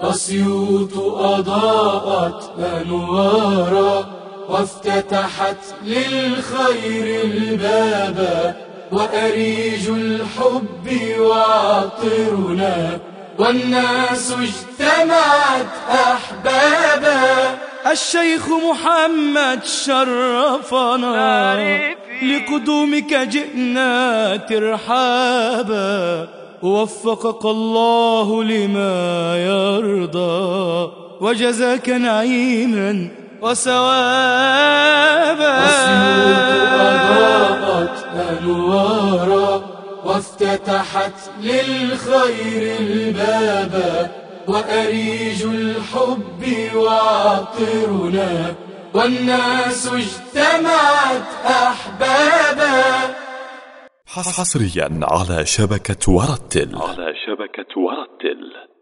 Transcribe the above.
أسيوط أضاءت أنوارا وافتتحت للخير البابا وأريج الحب وعطرنا والناس اجتمعت أحبابا. الشيخ محمد شرفنا لقدومك جئنا ترحابا. وفقك الله لما يرضى وجزاك نعيما وثوابا. أضاءت أنوارا وافتتحت للخير البابا وأريج الحب وعطرنا والناس اجتمعت أحبابا حصريا على شبكة ورتل. على شبكة ورتل.